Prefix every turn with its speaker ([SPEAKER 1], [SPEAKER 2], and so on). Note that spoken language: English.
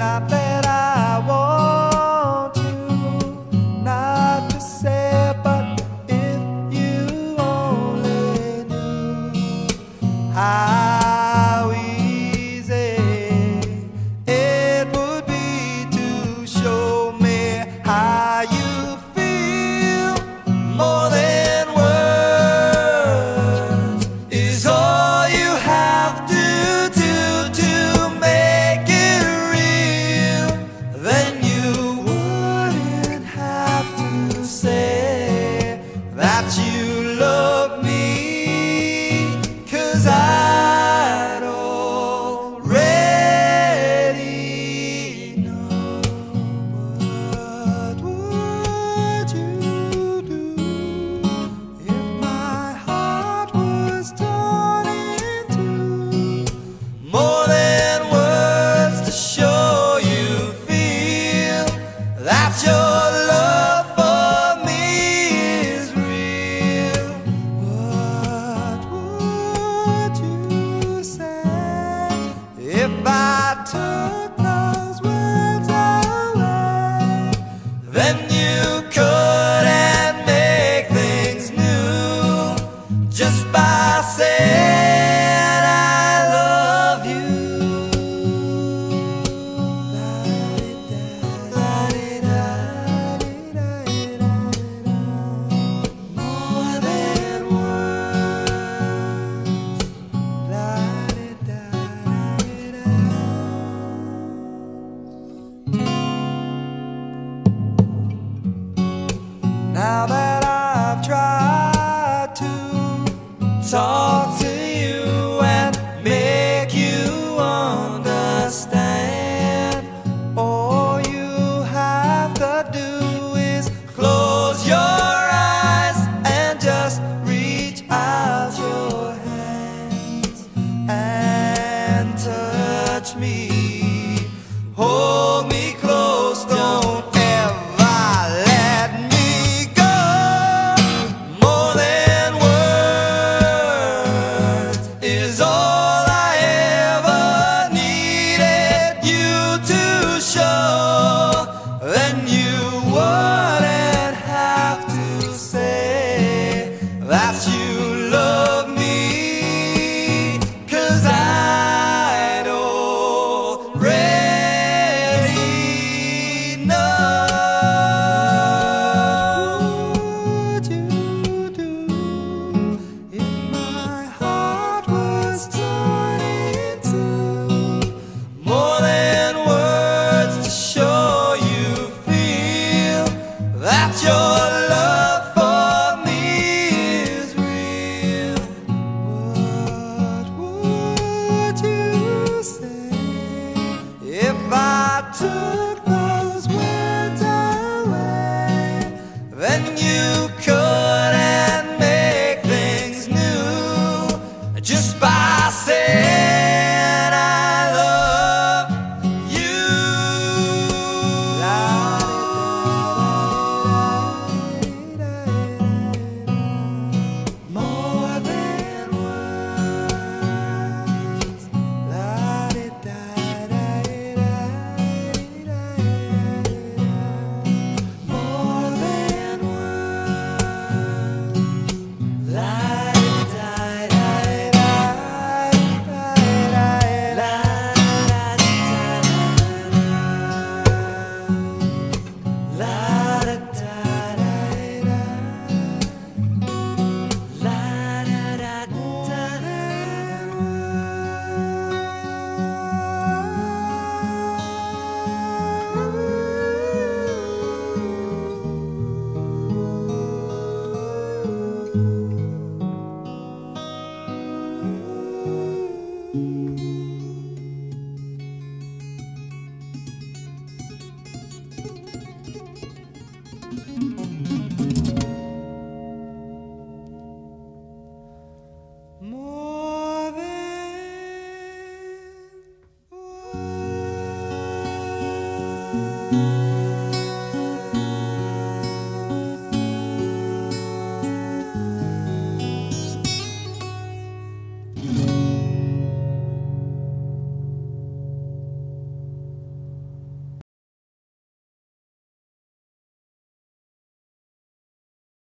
[SPEAKER 1] not that I want you not to say, but if you only knew. took those words away, then you could make things new just by. hearts. That's you. you.